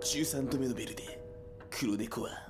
13度目のベルで黒猫は